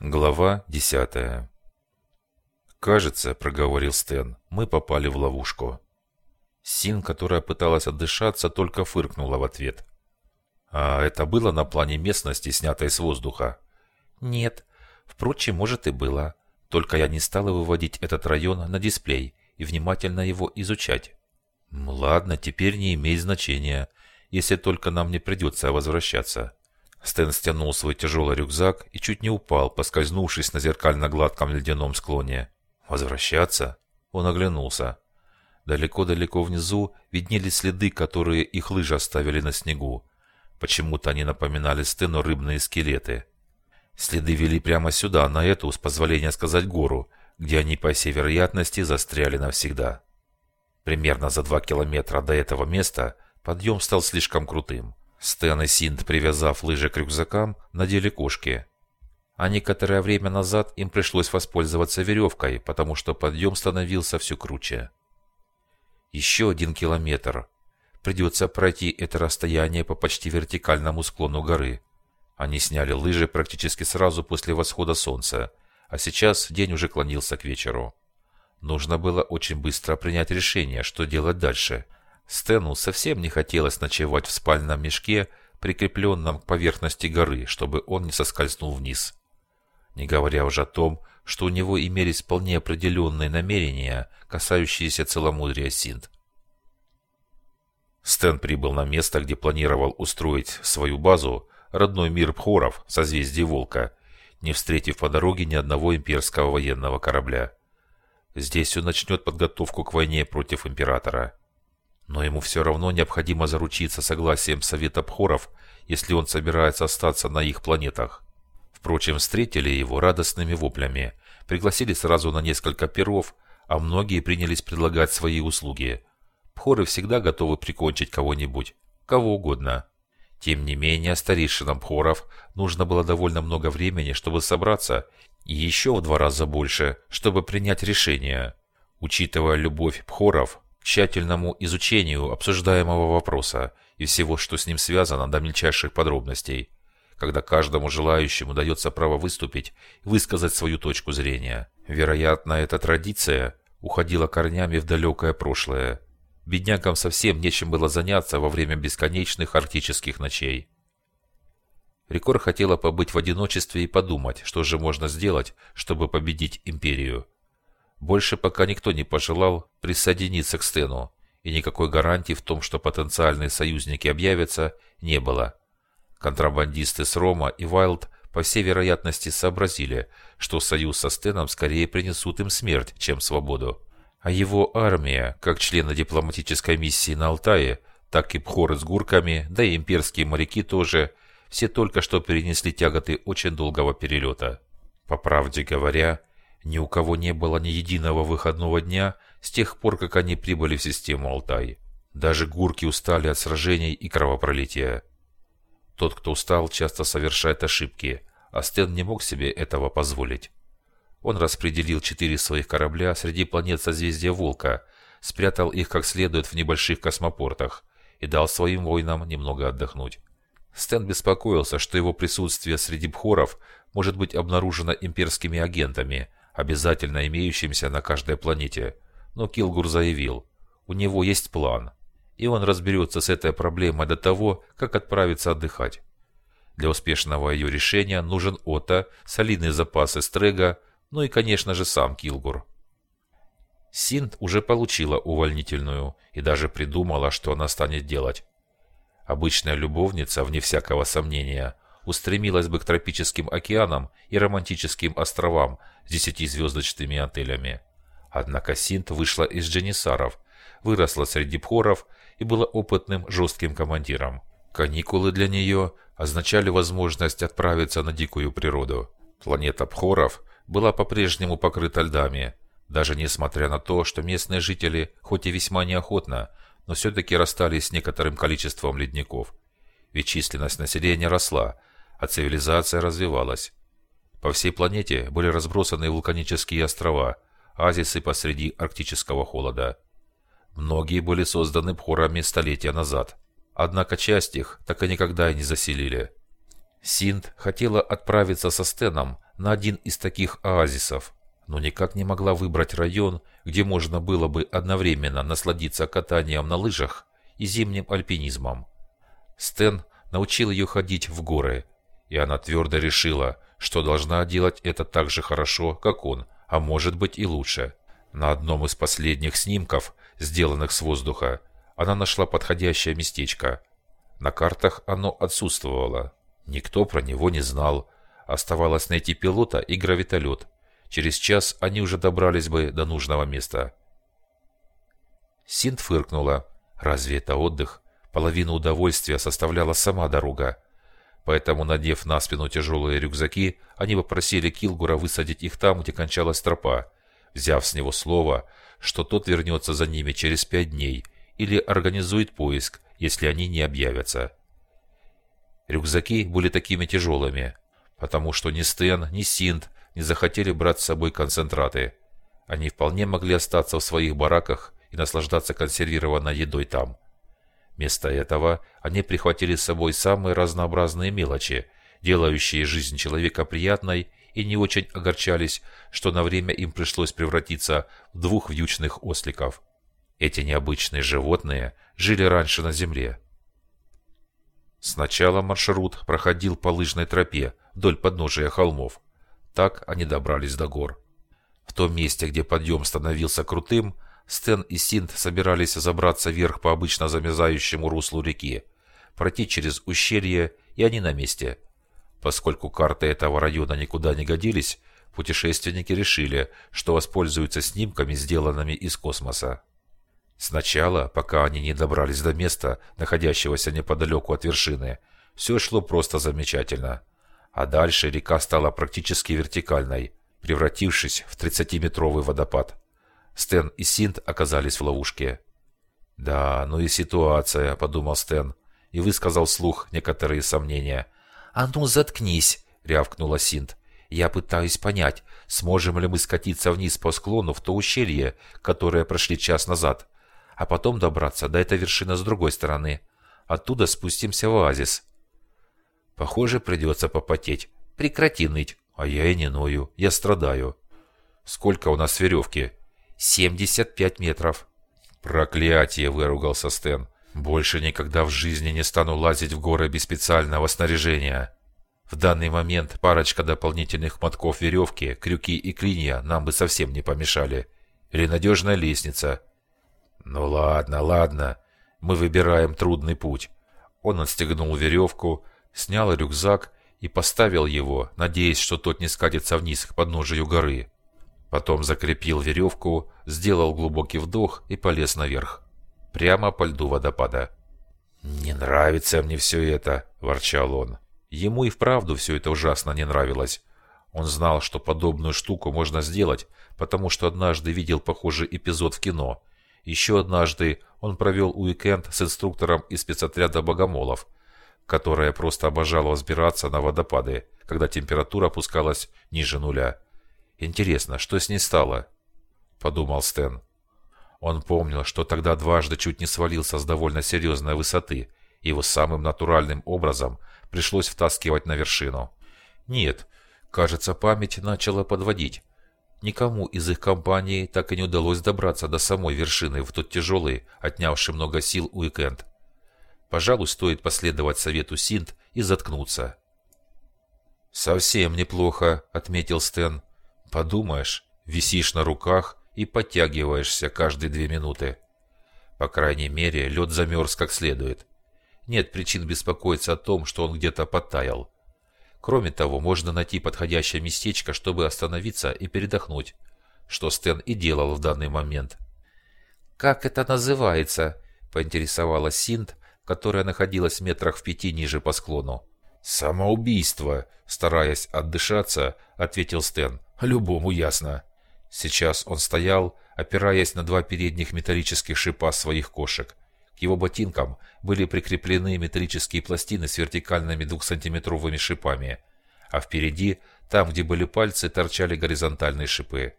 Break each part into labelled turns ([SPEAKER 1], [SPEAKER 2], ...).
[SPEAKER 1] Глава десятая. «Кажется, — проговорил Стэн, — мы попали в ловушку». Син, которая пыталась отдышаться, только фыркнула в ответ. «А это было на плане местности, снятой с воздуха?»
[SPEAKER 2] «Нет. Впрочем, может и было. Только я не стала выводить этот район на дисплей и внимательно его изучать».
[SPEAKER 1] «Ладно, теперь не имеет значения, если только нам не придется возвращаться». Стэн стянул свой тяжелый рюкзак и чуть не упал, поскользнувшись на зеркально-гладком ледяном склоне. «Возвращаться?» Он оглянулся. Далеко-далеко внизу виднелись следы, которые их лыжи оставили на снегу. Почему-то они напоминали Стэну рыбные скелеты. Следы вели прямо сюда, на эту, с позволения сказать, гору, где они, по всей вероятности, застряли навсегда. Примерно за два километра до этого места подъем стал слишком крутым. Стэн и Синт, привязав лыжи к рюкзакам, надели кошки. А некоторое время назад им пришлось воспользоваться веревкой, потому что подъем становился все круче. Еще один километр. Придется пройти это расстояние по почти вертикальному склону горы. Они сняли лыжи практически сразу после восхода солнца, а сейчас день уже клонился к вечеру. Нужно было очень быстро принять решение, что делать дальше – Стэну совсем не хотелось ночевать в спальном мешке, прикрепленном к поверхности горы, чтобы он не соскользнул вниз. Не говоря уже о том, что у него имелись вполне определенные намерения, касающиеся целомудрия Синт. Стэн прибыл на место, где планировал устроить свою базу, родной мир Пхоров, созвездие Волка, не встретив по дороге ни одного имперского военного корабля. Здесь он начнет подготовку к войне против Императора. Но ему все равно необходимо заручиться согласием Совета Пхоров, если он собирается остаться на их планетах. Впрочем, встретили его радостными воплями, пригласили сразу на несколько перов, а многие принялись предлагать свои услуги. Пхоры всегда готовы прикончить кого-нибудь, кого угодно. Тем не менее, старейшинам Пхоров нужно было довольно много времени, чтобы собраться, и еще в два раза больше, чтобы принять решение. Учитывая любовь Пхоров, к тщательному изучению обсуждаемого вопроса и всего, что с ним связано, до мельчайших подробностей, когда каждому желающему дается право выступить и высказать свою точку зрения. Вероятно, эта традиция уходила корнями в далекое прошлое. Беднякам совсем нечем было заняться во время бесконечных арктических ночей. Рикор хотела побыть в одиночестве и подумать, что же можно сделать, чтобы победить империю. Больше пока никто не пожелал присоединиться к Стену, и никакой гарантии в том, что потенциальные союзники объявятся, не было. Контрабандисты с Рома и Вайлд по всей вероятности сообразили, что союз со Стеном скорее принесут им смерть, чем свободу. А его армия, как члены дипломатической миссии на Алтае, так и пхоры с гурками, да и имперские моряки тоже, все только что перенесли тяготы очень долгого перелета. По правде говоря, ни у кого не было ни единого выходного дня с тех пор, как они прибыли в систему Алтай. Даже гурки устали от сражений и кровопролития. Тот, кто устал, часто совершает ошибки, а Стэн не мог себе этого позволить. Он распределил четыре своих корабля среди планет созвездия Волка, спрятал их как следует в небольших космопортах и дал своим воинам немного отдохнуть. Стэн беспокоился, что его присутствие среди бхоров может быть обнаружено имперскими агентами – обязательно имеющимся на каждой планете. Но Килгур заявил, у него есть план, и он разберется с этой проблемой до того, как отправиться отдыхать. Для успешного ее решения нужен Ота, солидный запас эстрега, ну и, конечно же, сам Килгур. Синт уже получила увольнительную и даже придумала, что она станет делать. Обычная любовница, вне всякого сомнения, устремилась бы к тропическим океанам и романтическим островам десятизвездочными отелями. Однако Синт вышла из дженисаров, выросла среди пхоров и была опытным жестким командиром. Каникулы для нее означали возможность отправиться на дикую природу. Планета Пхоров была по-прежнему покрыта льдами, даже несмотря на то, что местные жители, хоть и весьма неохотно, но все-таки расстались с некоторым количеством ледников. Ведь численность населения росла, а цивилизация развивалась. По всей планете были разбросаны вулканические острова, оазисы посреди арктического холода. Многие были созданы пхорами столетия назад, однако часть их так и никогда и не заселили.
[SPEAKER 2] Синт хотела отправиться со Стеном на один из таких оазисов, но никак не могла выбрать район, где можно было бы одновременно насладиться катанием на лыжах и зимним альпинизмом. Стэн научил ее ходить в горы, и она твердо решила, что должна делать это так же хорошо, как он, а может быть и лучше. На одном из последних снимков, сделанных с воздуха, она нашла подходящее местечко. На картах оно отсутствовало. Никто про него не знал. Оставалось найти пилота и гравитолет. Через час они уже добрались бы до нужного места. Синт фыркнула. Разве это отдых? Половину удовольствия составляла сама дорога. Поэтому, надев на спину тяжелые рюкзаки, они попросили Килгура высадить их там, где кончалась тропа, взяв с него слово, что тот вернется за ними через пять дней или организует поиск, если они не объявятся. Рюкзаки были такими тяжелыми, потому что ни Стэн, ни Синт не захотели брать с собой концентраты. Они вполне могли остаться в своих бараках и наслаждаться консервированной едой там. Вместо этого они прихватили с собой самые разнообразные мелочи, делающие жизнь человека приятной, и не очень огорчались, что на время им пришлось превратиться в двух вьючных осликов. Эти необычные животные жили раньше на земле. Сначала маршрут проходил по лыжной тропе вдоль подножия холмов. Так они добрались до гор. В том месте, где подъем становился крутым, Стэн и Синт собирались забраться вверх по обычно замерзающему руслу реки, пройти через ущелье, и они на месте. Поскольку карты этого района никуда не годились, путешественники решили, что воспользуются снимками, сделанными из космоса. Сначала, пока они не добрались до места, находящегося неподалеку от вершины, все шло просто замечательно. А дальше река стала практически вертикальной, превратившись в 30-метровый водопад. Стэн и Синт оказались в ловушке. «Да, ну и ситуация», — подумал Стэн, и высказал вслух некоторые сомнения. «А ну, заткнись!» — рявкнула Синт. «Я пытаюсь понять, сможем ли мы скатиться вниз по склону в то ущелье, которое прошли час назад, а потом добраться до этой вершины с другой стороны. Оттуда спустимся в оазис». «Похоже, придется попотеть. Прекрати ныть. А я и не ною. Я страдаю». «Сколько у нас веревки?» 75 метров. «Проклятие!» – выругался Стэн. «Больше никогда в жизни не стану лазить в горы без специального снаряжения. В данный момент парочка дополнительных мотков веревки, крюки и клинья нам бы совсем не помешали. Или надежная лестница». «Ну ладно, ладно. Мы выбираем трудный путь». Он отстегнул веревку, снял рюкзак и поставил его, надеясь, что тот не скатится вниз к подножию горы. Потом закрепил веревку, сделал глубокий вдох и полез наверх. Прямо по льду водопада. «Не нравится мне все это», – ворчал он. Ему и вправду все это ужасно не нравилось. Он знал, что подобную штуку можно сделать, потому что однажды видел похожий эпизод в кино. Еще однажды он провел уикенд с инструктором из спецотряда богомолов, которая просто обожала взбираться на водопады, когда температура опускалась ниже нуля. Интересно, что с ней стало? Подумал Стэн. Он помнил, что тогда дважды чуть не свалился с довольно серьезной высоты. Его самым натуральным образом пришлось втаскивать на вершину. Нет, кажется, память начала подводить. Никому из их компании так и не удалось добраться до самой вершины в тот тяжелый, отнявший много сил уикенд. Пожалуй, стоит последовать совету Синт и заткнуться. «Совсем неплохо», — отметил Стэн. Подумаешь, висишь на руках и подтягиваешься каждые две минуты. По крайней мере, лед замерз как следует. Нет причин беспокоиться о том, что он где-то подтаял. Кроме того, можно найти подходящее местечко, чтобы остановиться и передохнуть, что Стэн и делал в данный момент. «Как это называется?» – поинтересовалась Синт, которая находилась в метрах в пяти ниже по склону. «Самоубийство!» – стараясь отдышаться, ответил Стэн. Любому ясно. Сейчас он стоял, опираясь на два передних металлических шипа своих кошек. К его ботинкам были прикреплены металлические пластины с вертикальными двухсантиметровыми шипами, а впереди, там, где были пальцы, торчали горизонтальные шипы.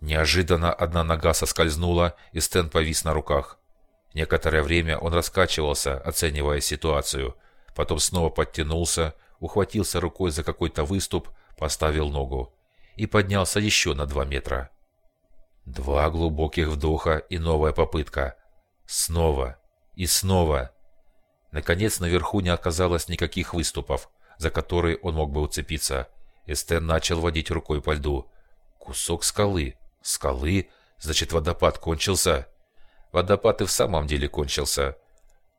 [SPEAKER 2] Неожиданно одна нога соскользнула, и Стэн повис на руках. Некоторое время он раскачивался, оценивая ситуацию. Потом снова подтянулся, ухватился рукой за какой-то выступ, поставил ногу и поднялся еще на два метра. Два глубоких вдоха и новая попытка. Снова и снова. Наконец наверху не оказалось никаких выступов, за которые он мог бы уцепиться. Эстен начал водить рукой по льду. Кусок скалы. Скалы? Значит, водопад кончился? Водопад и в самом деле кончился.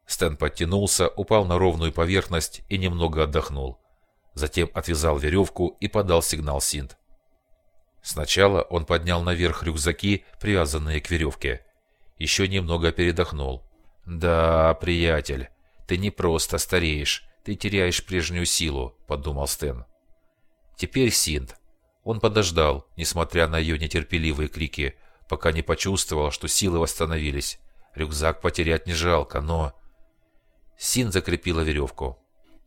[SPEAKER 2] Стэн подтянулся, упал на ровную поверхность и немного отдохнул. Затем отвязал веревку и подал сигнал Синт. Сначала он поднял наверх рюкзаки, привязанные к веревке. Еще немного передохнул. «Да, приятель, ты не просто стареешь, ты теряешь прежнюю силу», — подумал Стэн. Теперь Синт. Он подождал, несмотря на ее нетерпеливые крики, пока не почувствовал, что силы восстановились. Рюкзак потерять не жалко, но... Син закрепила веревку.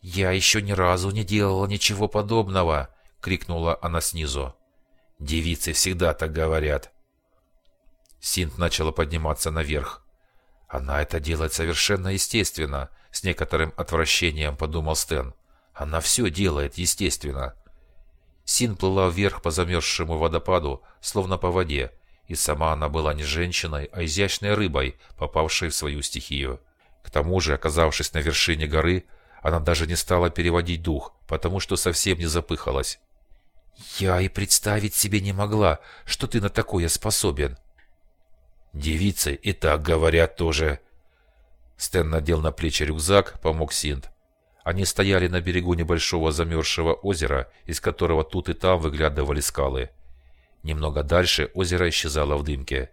[SPEAKER 2] «Я еще ни разу не делала ничего подобного!» — крикнула она снизу. Девицы всегда так говорят. Синт начала подниматься наверх. Она это делает совершенно естественно, с некоторым отвращением подумал Стэн. Она все делает естественно. Син плыла вверх по замерзшему водопаду, словно по воде, и сама она была не женщиной, а изящной рыбой, попавшей в свою стихию. К тому же, оказавшись на вершине горы, она даже не стала переводить дух, потому что совсем не запыхалась. «Я и представить себе не могла, что ты на такое способен». «Девицы и так говорят тоже». Стэн надел на плечи рюкзак, помог Синт. Они стояли на берегу небольшого замерзшего озера, из которого тут и там выглядывали скалы. Немного дальше озеро исчезало в дымке.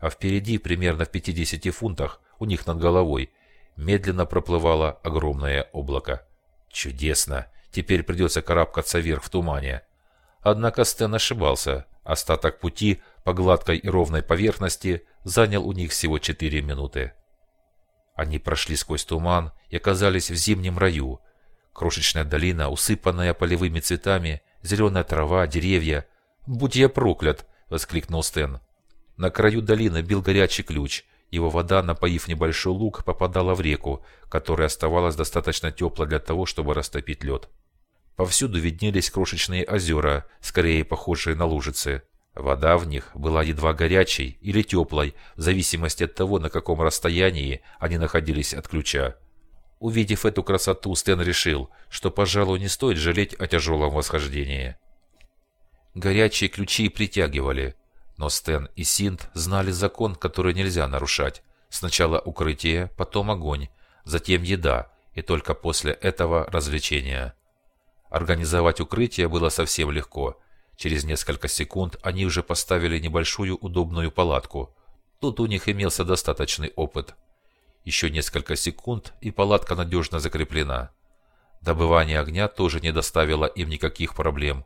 [SPEAKER 2] А впереди, примерно в 50 фунтах, у них над головой, медленно проплывало огромное облако. Чудесно! Теперь придется карабкаться вверх в тумане. Однако Стэн ошибался. Остаток пути по гладкой и ровной поверхности занял у них всего 4 минуты. Они прошли сквозь туман и оказались в зимнем раю. Крошечная долина, усыпанная полевыми цветами, зеленая трава, деревья. «Будь я проклят!» — воскликнул Стэн. На краю долины бил горячий ключ. Его вода, напоив небольшой луг, попадала в реку, которая оставалась достаточно теплой для того, чтобы растопить лед. Повсюду виднелись крошечные озера, скорее похожие на лужицы. Вода в них была едва горячей или теплой, в зависимости от того, на каком расстоянии они находились от ключа. Увидев эту красоту, Стэн решил, что, пожалуй, не стоит жалеть о тяжелом восхождении. Горячие ключи притягивали, но Стэн и Синт знали закон, который нельзя нарушать. Сначала укрытие, потом огонь, затем еда, и только после этого развлечения. Организовать укрытие было совсем легко. Через несколько секунд они уже поставили небольшую удобную палатку. Тут у них имелся достаточный опыт. Еще несколько секунд, и палатка надежно закреплена. Добывание огня тоже не доставило им никаких проблем.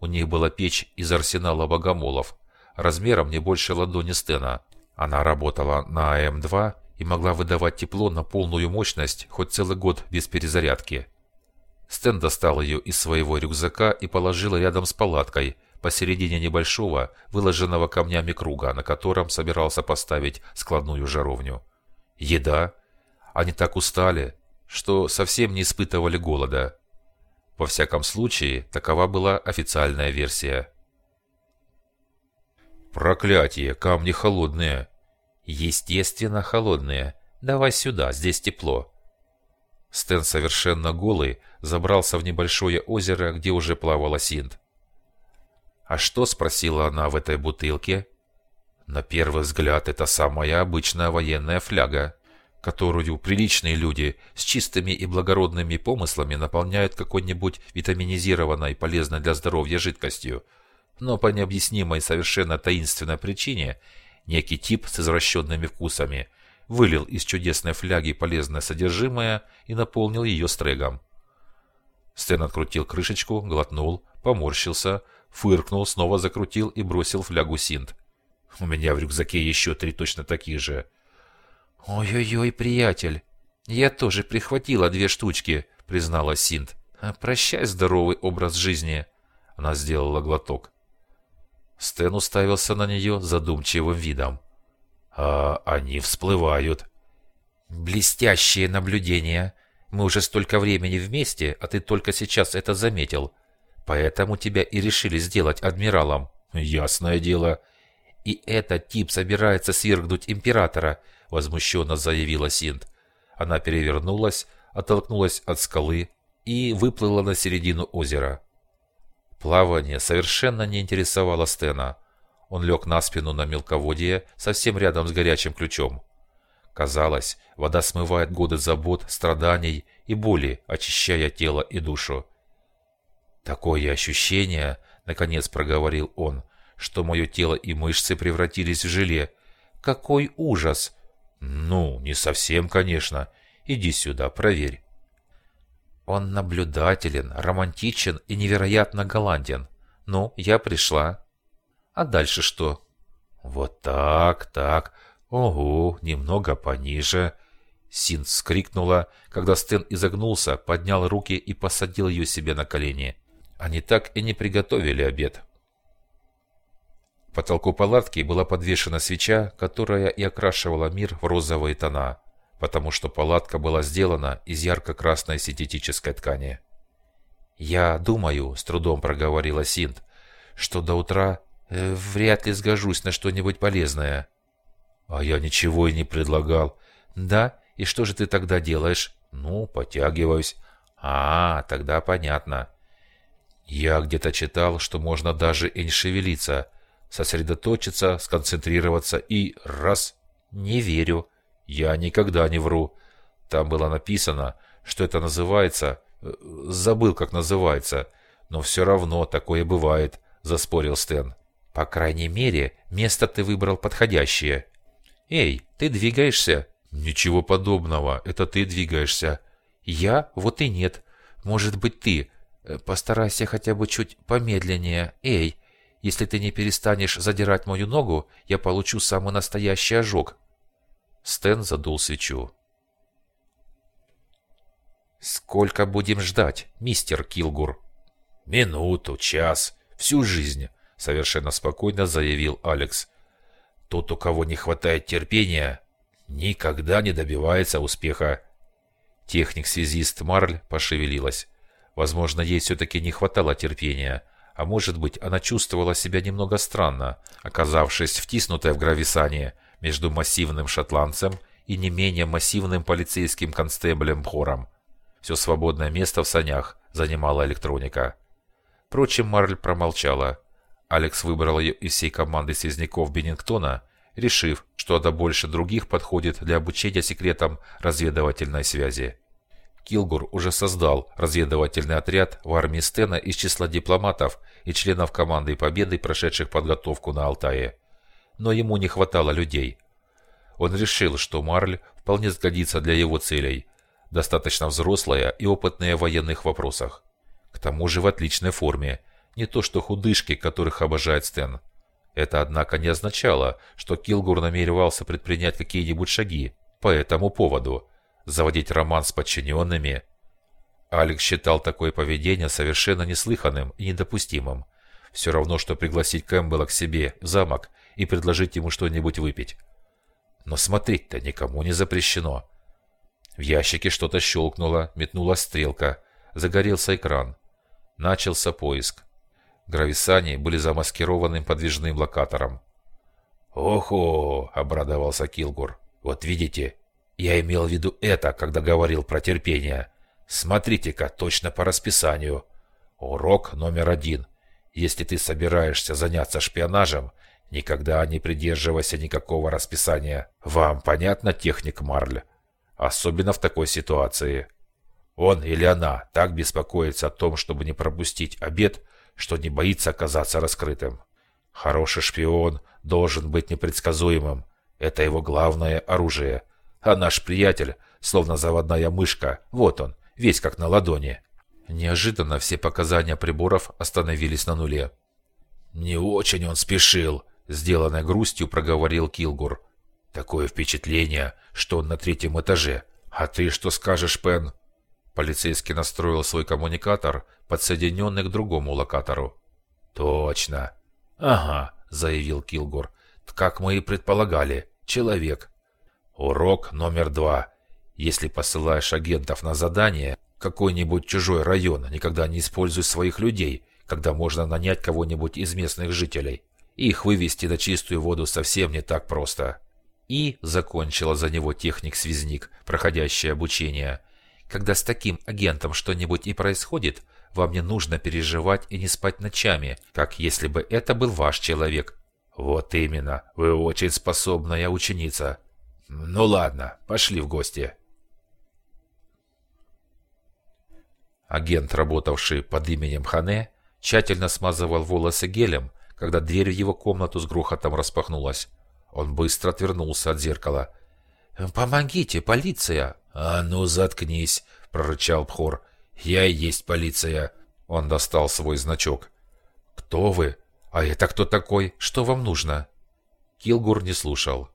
[SPEAKER 2] У них была печь из арсенала богомолов, размером не больше ладони Стена. Она работала на АМ-2 и могла выдавать тепло на полную мощность хоть целый год без перезарядки. Стэн достал ее из своего рюкзака и положил рядом с палаткой, посередине небольшого, выложенного камнями круга, на котором собирался поставить складную жаровню. Еда. Они так устали, что совсем не испытывали голода. Во всяком случае, такова была официальная версия. «Проклятие! Камни холодные!» «Естественно, холодные. Давай сюда, здесь тепло». Стэн совершенно голый забрался в небольшое озеро, где уже плавала Синт. «А что?» – спросила она в этой бутылке. На первый взгляд, это самая обычная военная фляга, которую приличные люди с чистыми и благородными помыслами наполняют какой-нибудь витаминизированной, полезной для здоровья жидкостью. Но по необъяснимой совершенно таинственной причине некий тип с извращенными вкусами вылил из чудесной фляги полезное содержимое и наполнил ее стрегом. Стэн открутил крышечку, глотнул, поморщился, фыркнул, снова закрутил и бросил флягу синт. «У меня в рюкзаке еще три точно такие же». «Ой-ой-ой, приятель, я тоже прихватила две штучки», — признала Синт. «А «Прощай, здоровый образ жизни». Она сделала глоток. Стэн уставился на нее задумчивым видом. «А они всплывают». «Блестящее наблюдение. Мы уже столько времени вместе, а ты только сейчас это заметил. Поэтому тебя и решили сделать адмиралом».
[SPEAKER 1] «Ясное дело».
[SPEAKER 2] «И этот тип собирается свергнуть императора», — возмущенно заявила Синт. Она перевернулась, оттолкнулась от скалы и выплыла на середину озера. Плавание совершенно не интересовало Стена. Он лег на спину на мелководье, совсем рядом с горячим ключом. Казалось, вода смывает годы забот, страданий и боли, очищая тело и душу. «Такое ощущение», — наконец проговорил он, — «что мое тело и мышцы превратились в желе. Какой ужас!» «Ну, не совсем, конечно. Иди сюда, проверь». Он наблюдателен, романтичен и невероятно голланден. Ну, я пришла. А дальше что? Вот так, так. Ого, немного пониже. Син вскрикнула, когда Стэн изогнулся, поднял руки и посадил ее себе на колени. Они так и не приготовили обед. К потолку палатки была подвешена свеча, которая и окрашивала мир в розовые тона потому что палатка была сделана из ярко-красной синтетической ткани. «Я думаю», — с трудом проговорила Синт, — «что до утра э, вряд ли сгожусь на что-нибудь полезное». «А я ничего и не предлагал». «Да? И что же ты тогда делаешь?» «Ну, потягиваюсь». «А, тогда понятно». Я где-то читал, что можно даже и не шевелиться, сосредоточиться, сконцентрироваться и раз. Не верю. Я никогда не вру. Там было написано, что это называется... Э, забыл, как называется. Но все равно такое бывает, заспорил Стэн. По крайней мере, место ты выбрал подходящее. Эй, ты двигаешься? Ничего подобного, это ты двигаешься. Я? Вот и нет. Может быть ты. Э, постарайся хотя бы чуть помедленнее. Эй, если ты не перестанешь задирать мою ногу, я получу самый настоящий ожог. Стэн задул свечу. «Сколько будем ждать, мистер Килгур?»
[SPEAKER 1] «Минуту, час, всю жизнь», — совершенно спокойно заявил Алекс. «Тот, у кого не хватает терпения, никогда не добивается успеха».
[SPEAKER 2] Техник-связист Марль пошевелилась. Возможно, ей все-таки не хватало терпения, а может быть, она чувствовала себя немного странно, оказавшись втиснутой в грависание — между массивным шотландцем и не менее массивным полицейским констеблем Хором. Все свободное место в санях занимала электроника. Впрочем, Марль промолчала. Алекс выбрал ее из всей команды связняков Беннингтона, решив, что она больше других подходит для обучения секретам разведывательной связи. Килгур уже создал разведывательный отряд в армии Стена из числа дипломатов и членов команды Победы, прошедших подготовку на Алтае но ему не хватало людей. Он решил, что Марль вполне сгодится для его целей, достаточно взрослая и опытная в военных вопросах. К тому же в отличной форме, не то что худышки, которых обожает Стэн. Это, однако, не означало, что Килгур намеревался предпринять какие-нибудь шаги по этому поводу, заводить роман с подчиненными. Алекс считал такое поведение совершенно неслыханным и недопустимым. Все равно, что пригласить Кэмпбелла к себе в замок и предложить ему что-нибудь выпить. Но смотреть-то никому не запрещено. В ящике что-то щелкнуло, метнула стрелка, загорелся экран. Начался поиск. Грависани были замаскированным подвижным локатором.
[SPEAKER 1] «Охо!» — обрадовался Килгур. «Вот видите, я имел в виду это, когда говорил про терпение. Смотрите-ка, точно по расписанию. Урок номер один. Если ты собираешься заняться шпионажем, Никогда не придерживайся никакого расписания. Вам понятно, техник Марль? Особенно в такой ситуации. Он или она так беспокоится о том, чтобы не пропустить обед, что не боится оказаться раскрытым. Хороший шпион должен быть непредсказуемым. Это его главное оружие. А наш приятель, словно заводная мышка, вот он, весь как на ладони.
[SPEAKER 2] Неожиданно все показания приборов остановились на нуле.
[SPEAKER 1] «Не очень он спешил», Сделанной грустью проговорил Килгур. Такое впечатление, что он на третьем этаже. А ты что скажешь, Пен?
[SPEAKER 2] Полицейский настроил свой коммуникатор, подсоединенный к другому локатору.
[SPEAKER 1] Точно. Ага, заявил Килгур. Как мы и предполагали, человек. Урок номер два.
[SPEAKER 2] Если посылаешь агентов на задание, какой-нибудь чужой район, никогда не используй своих людей, когда можно нанять кого-нибудь из местных жителей. Их вывести на чистую воду совсем не так просто. И закончила за него техник-связник, проходящий обучение. Когда с таким агентом что-нибудь и происходит, вам не нужно переживать и не спать ночами, как если бы это был ваш человек. Вот именно, вы очень способная ученица. Ну ладно, пошли в гости. Агент, работавший под именем Хане, тщательно смазывал волосы гелем, когда дверь в его комнату с грохотом распахнулась. Он быстро отвернулся от зеркала. «Помогите, полиция!» «А ну, заткнись!» — прорычал Пхор. «Я и есть полиция!» Он достал свой значок. «Кто вы? А это кто такой? Что вам нужно?» Килгур не слушал.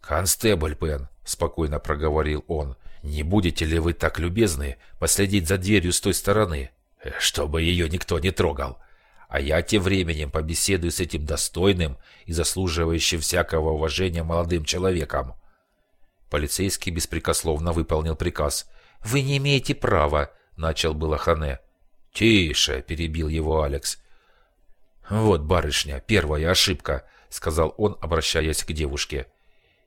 [SPEAKER 2] «Констебль Пен», — спокойно проговорил он, — «не будете ли вы так любезны последить за дверью с той стороны, чтобы ее никто не трогал? А я тем временем побеседую с этим достойным и заслуживающим всякого уважения молодым человеком». Полицейский беспрекословно выполнил приказ. «Вы не имеете права», — начал было Хане. «Тише», — перебил его Алекс. «Вот, барышня, первая ошибка», — сказал он, обращаясь к девушке.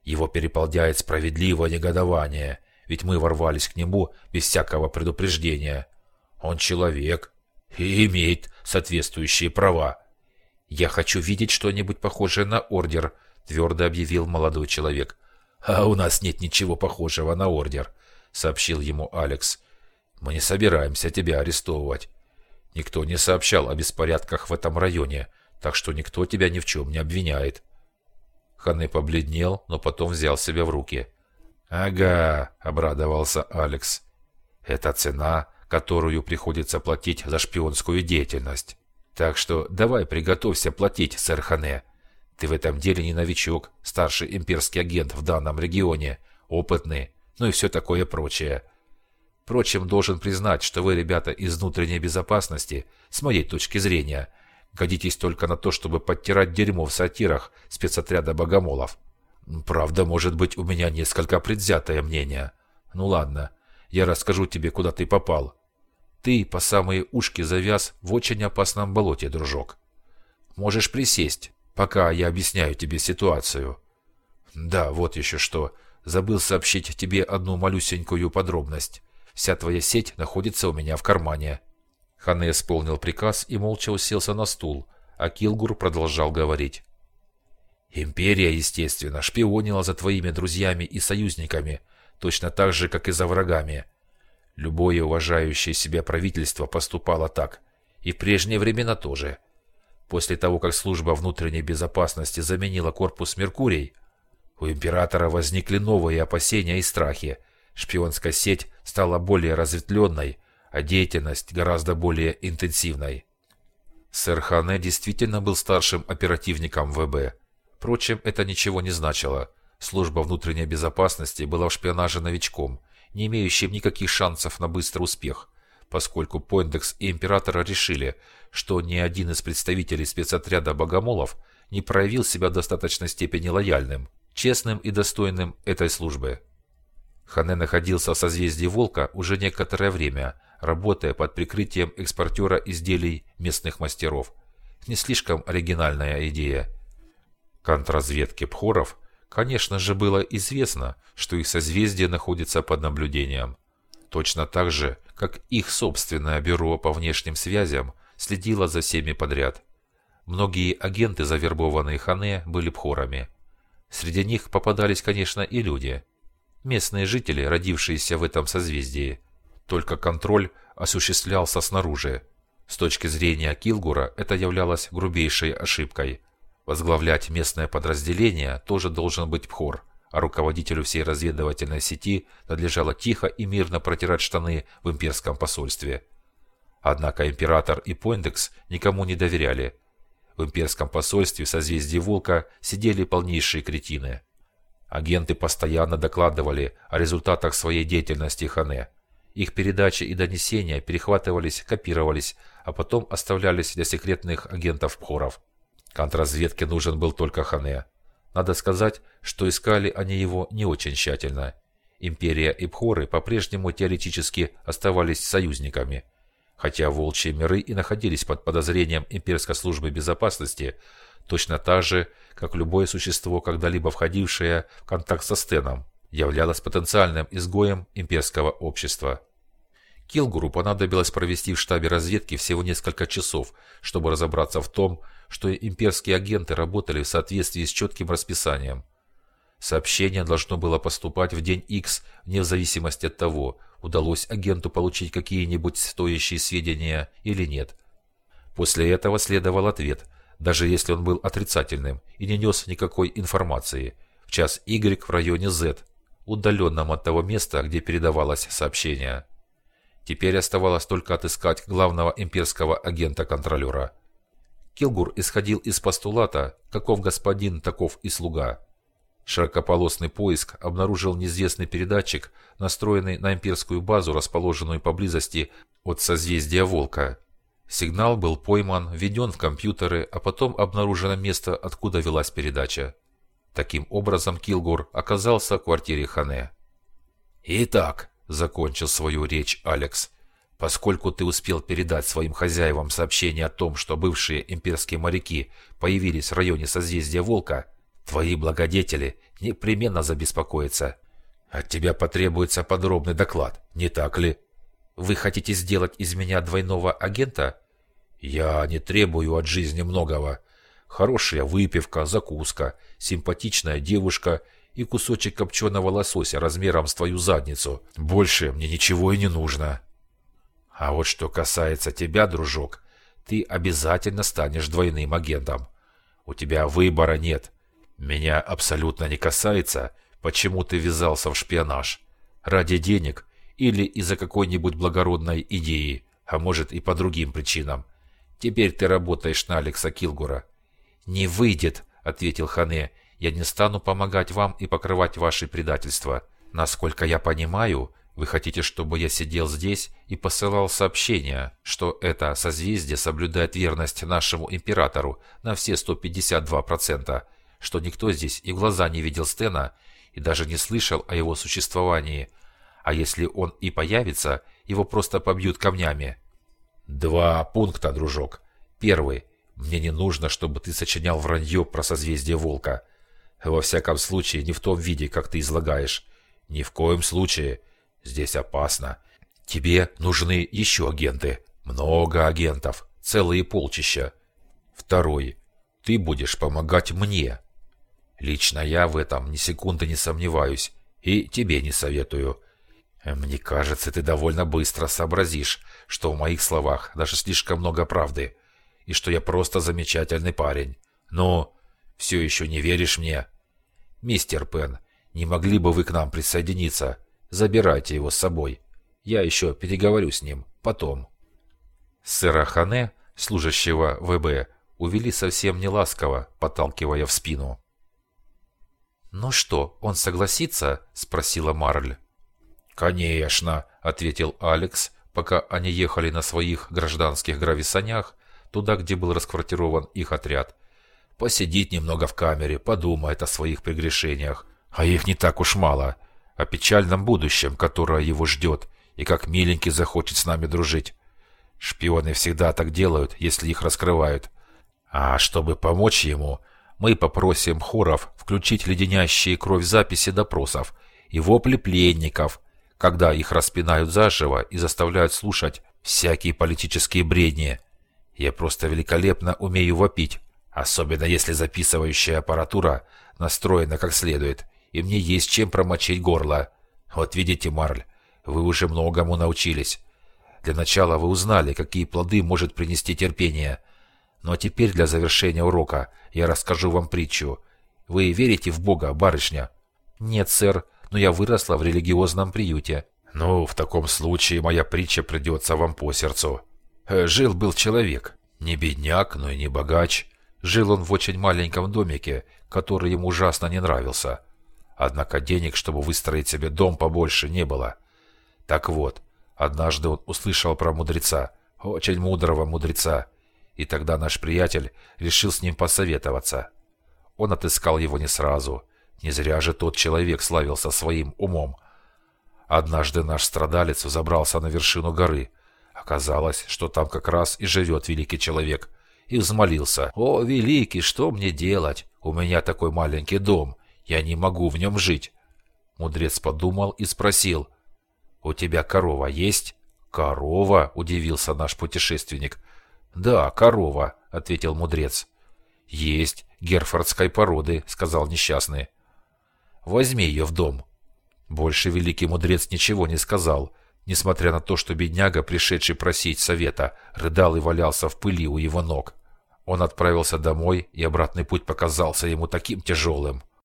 [SPEAKER 2] Его переполняет справедливое негодование, ведь мы ворвались к нему без всякого предупреждения. Он человек и имеет соответствующие права. «Я хочу видеть что-нибудь похожее на ордер», — твердо объявил молодой человек. «А у нас нет ничего похожего на ордер», — сообщил ему Алекс. «Мы не собираемся тебя арестовывать. Никто не сообщал о беспорядках в этом районе, так что никто тебя ни в чем не обвиняет». Ханы побледнел, но потом взял себя в руки. «Ага», — обрадовался Алекс. «Это цена, которую приходится платить за шпионскую деятельность. Так что давай приготовься платить, сэр Хане. Ты в этом деле не новичок, старший имперский агент в данном регионе, опытный, ну и все такое прочее. Впрочем, должен признать, что вы, ребята из внутренней безопасности, с моей точки зрения, — Годитесь только на то, чтобы подтирать дерьмо в сатирах спецотряда богомолов. Правда, может быть, у меня несколько предвзятое мнение. Ну ладно, я расскажу тебе, куда ты попал. Ты по самые ушки завяз в очень опасном болоте, дружок. Можешь присесть, пока я объясняю тебе ситуацию. Да, вот еще что. Забыл сообщить тебе одну малюсенькую подробность. Вся твоя сеть находится у меня в кармане. Хане исполнил приказ и молча уселся на стул, а Килгур продолжал говорить. «Империя, естественно, шпионила за твоими друзьями и союзниками, точно так же, как и за врагами. Любое уважающее себя правительство поступало так, и в прежние времена тоже. После того, как служба внутренней безопасности заменила корпус Меркурий, у императора возникли новые опасения и страхи. Шпионская сеть стала более разветвленной, а деятельность гораздо более интенсивной. Сэр Хане действительно был старшим оперативником ВБ. Впрочем, это ничего не значило. Служба внутренней безопасности была в шпионаже новичком, не имеющим никаких шансов на быстрый успех, поскольку Пойндекс и Императора решили, что ни один из представителей спецотряда богомолов не проявил себя в достаточной степени лояльным, честным и достойным этой службы. Хане находился в созвездии Волка уже некоторое время, работая под прикрытием экспортера изделий местных мастеров. Не слишком оригинальная идея. Контрразведке Пхоров, конечно же, было известно, что их созвездие находится под наблюдением. Точно так же, как их собственное бюро по внешним связям следило за всеми подряд. Многие агенты, завербованные Хане, были Пхорами. Среди них попадались, конечно, и люди. Местные жители, родившиеся в этом созвездии – только контроль осуществлялся снаружи. С точки зрения Килгура это являлось грубейшей ошибкой. Возглавлять местное подразделение тоже должен быть Пхор, а руководителю всей разведывательной сети надлежало тихо и мирно протирать штаны в имперском посольстве. Однако император и Пойндекс никому не доверяли. В имперском посольстве созвездии Волка сидели полнейшие кретины. Агенты постоянно докладывали о результатах своей деятельности Хане – их передачи и донесения перехватывались, копировались, а потом оставлялись для секретных агентов Пхоров. Контрразведке нужен был только Хане. Надо сказать, что искали они его не очень тщательно. Империя и Пхоры по-прежнему теоретически оставались союзниками. Хотя волчьи миры и находились под подозрением имперской службы безопасности, точно так же, как любое существо, когда-либо входившее в контакт со Стеном, являлось потенциальным изгоем имперского общества. Килгуру понадобилось провести в штабе разведки всего несколько часов, чтобы разобраться в том, что имперские агенты работали в соответствии с четким расписанием. Сообщение должно было поступать в день X, вне зависимости от того, удалось агенту получить какие-нибудь стоящие сведения или нет. После этого следовал ответ, даже если он был отрицательным и не нес никакой информации, в час Y в районе Z, удаленном от того места, где передавалось сообщение. Теперь оставалось только отыскать главного имперского агента-контролера. Килгур исходил из постулата «каков господин, таков и слуга». Широкополосный поиск обнаружил неизвестный передатчик, настроенный на имперскую базу, расположенную поблизости от созвездия Волка. Сигнал был пойман, введен в компьютеры, а потом обнаружено место, откуда велась передача. Таким образом, Килгур оказался в квартире Хане. «Итак», — закончил свою речь Алекс. «Поскольку ты успел передать своим хозяевам сообщение о том, что бывшие имперские моряки появились в районе созвездия Волка, твои благодетели непременно забеспокоятся. От тебя потребуется подробный доклад, не так ли? Вы хотите сделать из меня двойного агента? Я не требую от жизни многого. Хорошая выпивка, закуска, симпатичная девушка — и кусочек копченого лосося размером с твою задницу. Больше мне ничего и не нужно. А вот что касается тебя, дружок, ты обязательно станешь двойным агентом. У тебя выбора нет. Меня абсолютно не касается, почему ты ввязался в шпионаж. Ради денег или из-за какой-нибудь благородной идеи, а может и по другим причинам. Теперь ты работаешь на Алекса Килгура. «Не выйдет», — ответил Хане, — я не стану помогать вам и покрывать ваши предательства. Насколько я понимаю, вы хотите, чтобы я сидел здесь и посылал сообщения, что это созвездие соблюдает верность нашему императору на все 152%, что никто здесь и в глаза не видел Стена и даже не слышал о его существовании. А если он и появится, его просто побьют камнями. Два пункта, дружок. Первый. Мне не нужно, чтобы ты сочинял вранье про созвездие Волка. Во всяком случае, не в том виде, как ты излагаешь. Ни в коем случае. Здесь опасно. Тебе нужны еще агенты. Много агентов. Целые полчища. Второй. Ты будешь помогать мне. Лично я в этом ни секунды не сомневаюсь. И тебе не советую. Мне кажется, ты довольно быстро сообразишь, что в моих словах даже слишком много правды. И что я просто замечательный парень. Но все еще не веришь мне?» «Мистер Пен, не могли бы вы к нам присоединиться? Забирайте его с собой. Я еще переговорю с ним. Потом». Сэра Хане, служащего ВБ, увели совсем не ласково, подталкивая в спину. «Ну что, он согласится?» – спросила Марль. «Конечно», – ответил Алекс, пока они ехали на своих гражданских грависанях, туда, где был расквартирован их отряд, Посидит немного в камере, подумает о своих прегрешениях. А их не так уж мало. О печальном будущем, которое его ждет, и как миленький захочет с нами дружить. Шпионы всегда так делают, если их раскрывают. А чтобы помочь ему, мы попросим хоров включить леденящие кровь записи допросов и вопли пленников, когда их распинают заживо и заставляют слушать всякие политические бредни. Я просто великолепно умею вопить, Особенно если записывающая аппаратура настроена как следует, и мне есть чем промочить горло. Вот видите, Марль, вы уже многому научились. Для начала вы узнали, какие плоды может принести терпение. Но теперь для завершения урока я расскажу вам притчу. Вы верите в Бога, барышня? Нет, сэр, но я выросла в религиозном приюте. Ну, в таком случае моя притча придется вам по сердцу. Э, жил-был человек. Не бедняк, но и не богач. Жил он в очень маленьком домике, который ему ужасно не нравился. Однако денег, чтобы выстроить себе дом побольше, не было. Так вот, однажды он услышал про мудреца, очень мудрого мудреца, и тогда наш приятель решил с ним посоветоваться. Он отыскал его не сразу. Не зря же тот человек славился своим умом. Однажды наш страдалец забрался на вершину горы. Оказалось, что там как раз и живет великий человек. И взмолился. «О, великий, что мне делать? У меня такой маленький дом. Я не могу в нем жить». Мудрец подумал и спросил. «У тебя корова есть?» «Корова?» – удивился наш путешественник. «Да, корова», – ответил мудрец. «Есть, герфордской породы», – сказал несчастный. «Возьми ее в дом». Больше великий мудрец ничего не сказал, несмотря на то, что бедняга, пришедший просить совета, рыдал и валялся в пыли у его ног. Он отправился домой, и обратный путь показался ему таким тяжелым –